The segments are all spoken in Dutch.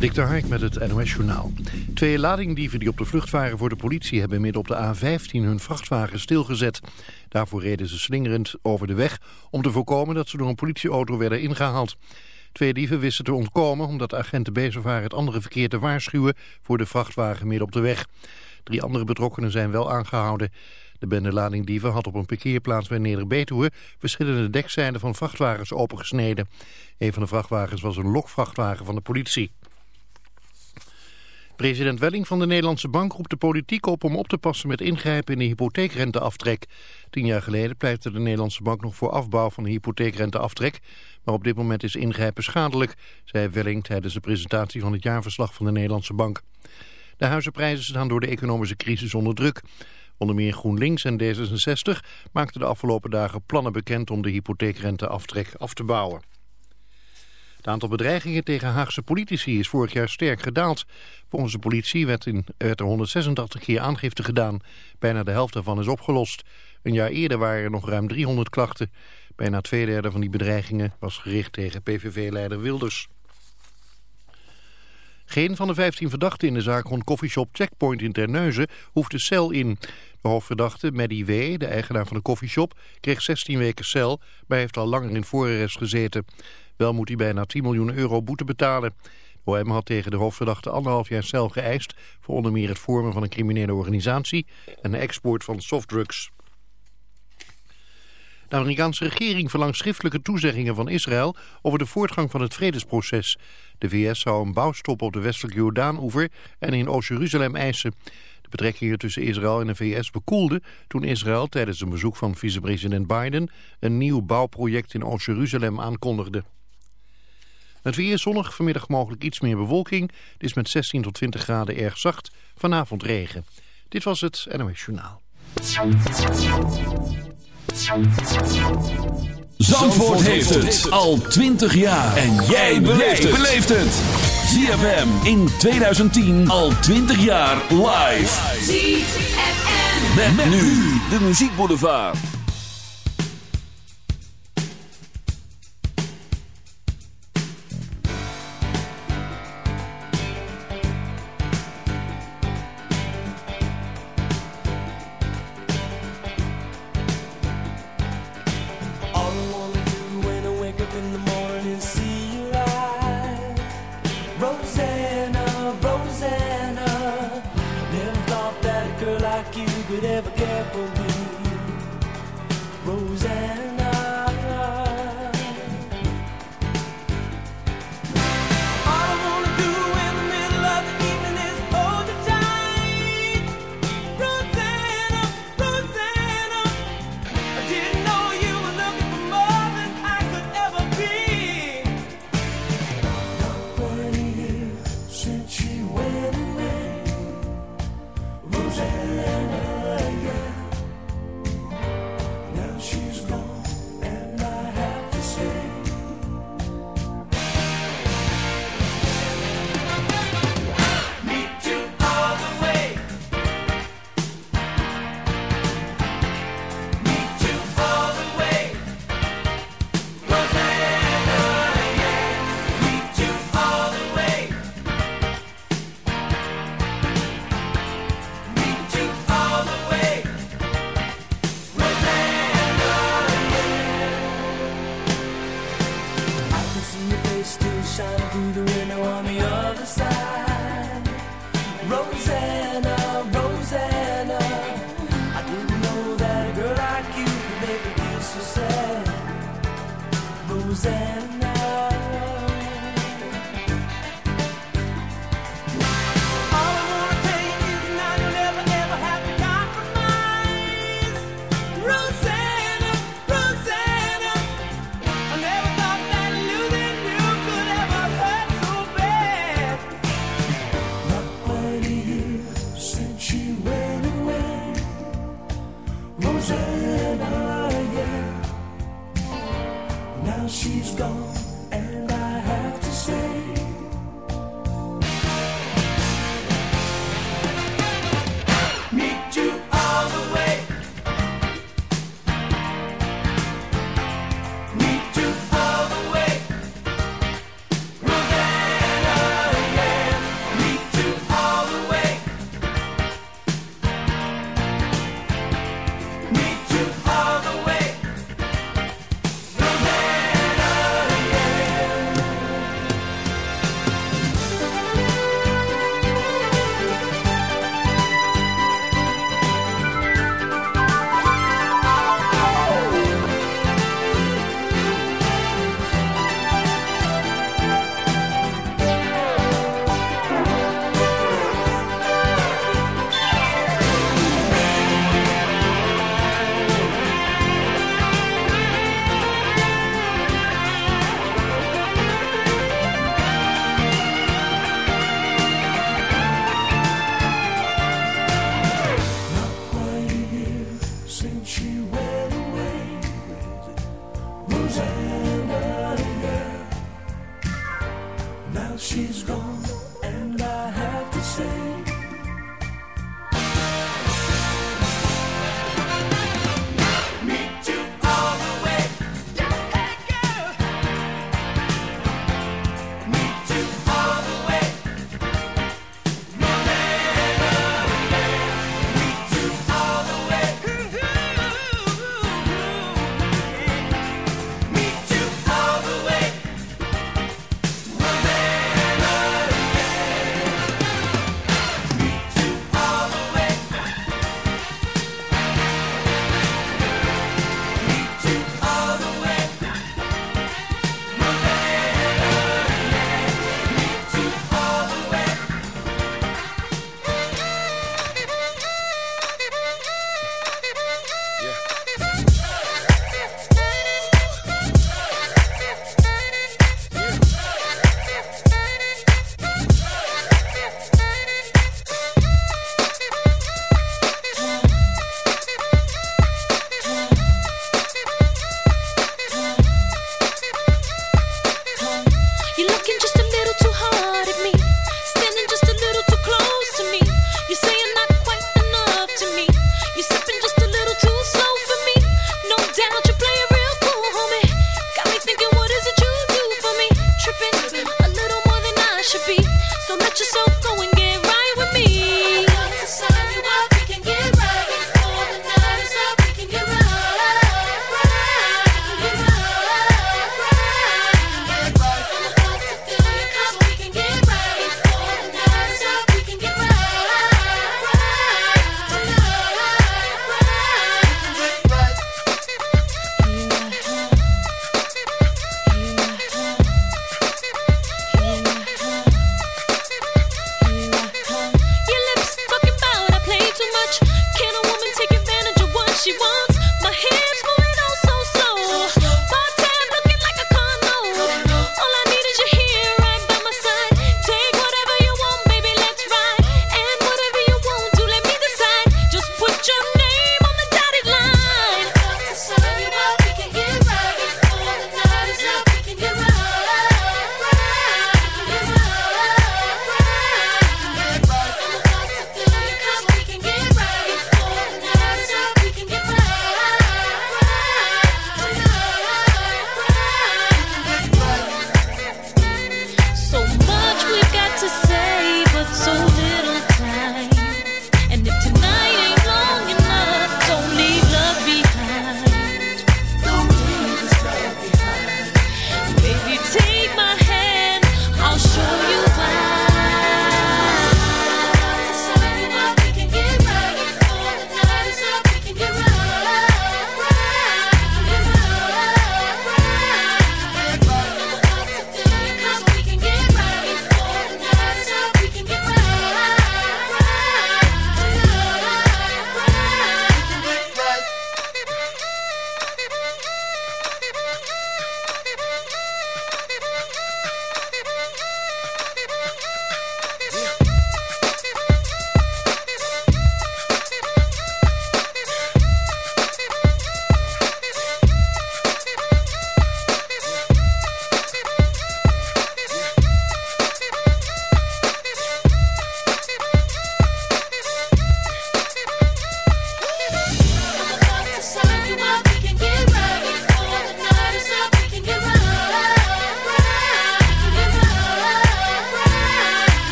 Dik de Hark met het NOS Journaal. Twee ladingdieven die op de vlucht waren voor de politie... hebben midden op de A15 hun vrachtwagen stilgezet. Daarvoor reden ze slingerend over de weg... om te voorkomen dat ze door een politieauto werden ingehaald. Twee dieven wisten te ontkomen omdat de agenten bezig waren... het andere verkeer te waarschuwen voor de vrachtwagen midden op de weg. Drie andere betrokkenen zijn wel aangehouden. De bende ladingdieven had op een parkeerplaats bij Neder-Betuwe... verschillende dekzijden van vrachtwagens opengesneden. Een van de vrachtwagens was een lokvrachtwagen van de politie. President Welling van de Nederlandse Bank roept de politiek op om op te passen met ingrijpen in de hypotheekrenteaftrek. Tien jaar geleden pleitte de Nederlandse Bank nog voor afbouw van de hypotheekrenteaftrek. Maar op dit moment is ingrijpen schadelijk, zei Welling tijdens de presentatie van het jaarverslag van de Nederlandse Bank. De huizenprijzen staan door de economische crisis onder druk. Onder meer GroenLinks en D66 maakten de afgelopen dagen plannen bekend om de hypotheekrenteaftrek af te bouwen. Het aantal bedreigingen tegen Haagse politici is vorig jaar sterk gedaald. Volgens de politie werd, in, werd er 186 keer aangifte gedaan. Bijna de helft daarvan is opgelost. Een jaar eerder waren er nog ruim 300 klachten. Bijna twee derde van die bedreigingen was gericht tegen PVV-leider Wilders. Geen van de 15 verdachten in de zaak rond koffieshop Checkpoint in Terneuzen hoeft de cel in. De hoofdverdachte, Maddie W., de eigenaar van de koffieshop, kreeg 16 weken cel, maar heeft al langer in voorarrest gezeten. Wel moet hij bijna 10 miljoen euro boete betalen. De OM had tegen de hoofdverdachte anderhalf jaar cel geëist... voor onder meer het vormen van een criminele organisatie... en de export van softdrugs. De Amerikaanse regering verlangt schriftelijke toezeggingen van Israël over de voortgang van het vredesproces. De VS zou een bouwstop op de westelijke Jordaan-oever en in Oost-Jeruzalem eisen. De betrekkingen tussen Israël en de VS bekoelden toen Israël tijdens een bezoek van vicepresident Biden een nieuw bouwproject in Oost-Jeruzalem aankondigde. Het weer zonnig, vanmiddag mogelijk iets meer bewolking. Het is met 16 tot 20 graden erg zacht. Vanavond regen. Dit was het NOS Journaal. Zandvoort heeft het al 20 jaar. En jij beleeft het. ZFM in 2010 al 20 jaar live. ZFM. Met, met nu de muziekboulevard. be. So let yourself go and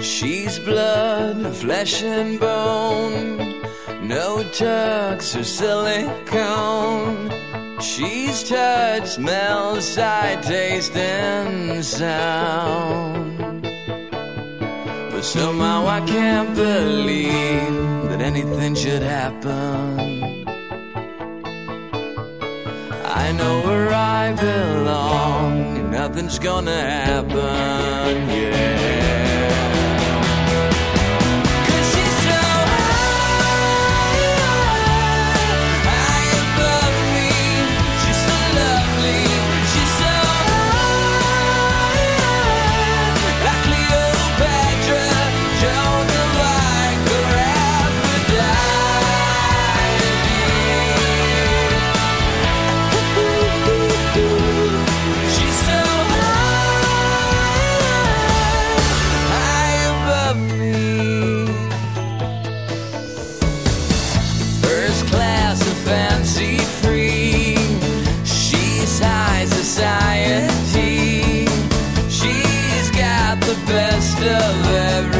She's blood, flesh and bone, no tucks or silicone. She's touch, smell, sight, taste, and sound. But somehow I can't believe anything should happen. I know where I belong, and nothing's gonna happen, yeah. polite society. She's got the best of everything.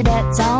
she bets on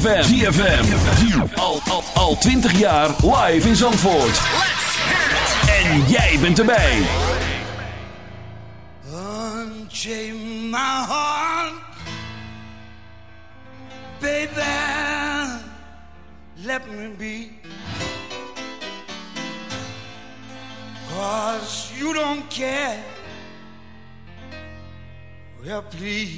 ZFM. ZFM. Al, al, al 20 jaar live in Zandvoort. En jij bent erbij. Unchain my heart, baby. Let me be. Cause you don't care. Well, please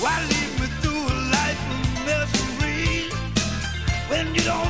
Why lead me through a life of misery when you don't?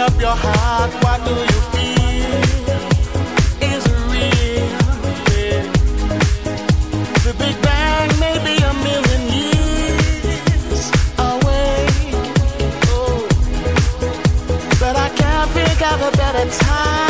up your heart, what do you feel? Is it real? Yeah. The Big Bang may be a million years away. Oh, but I can't figure out a better time.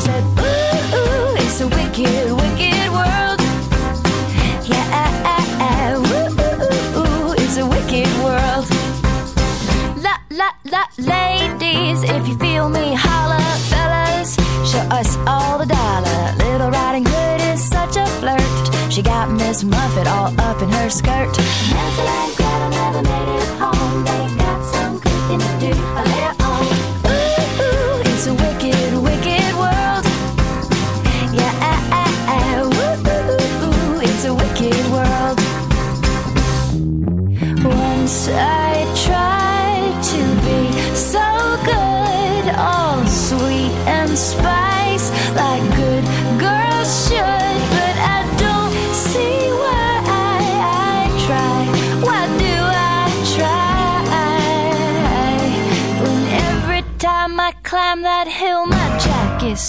Said, ooh, ooh it's a wicked, wicked world. Yeah, ooh, ooh, ooh, it's a wicked world. La la la, ladies, if you feel me, holla, fellas, show us all the dollar. Little Riding Hood is such a flirt. She got Miss Muffet all up in her skirt.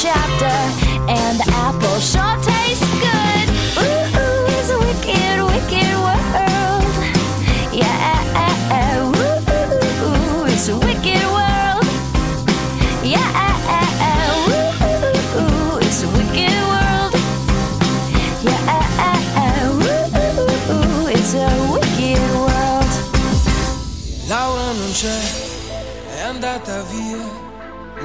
Chapter, and the apple sure tastes good. Ooh, ooh, it's a wicked, wicked world. Yeah, ooh, ooh, it's a wicked world. Yeah, ooh, ooh, it's a wicked world. Yeah, ooh, ooh, it's a wicked world. Laura non c'è, è andata via.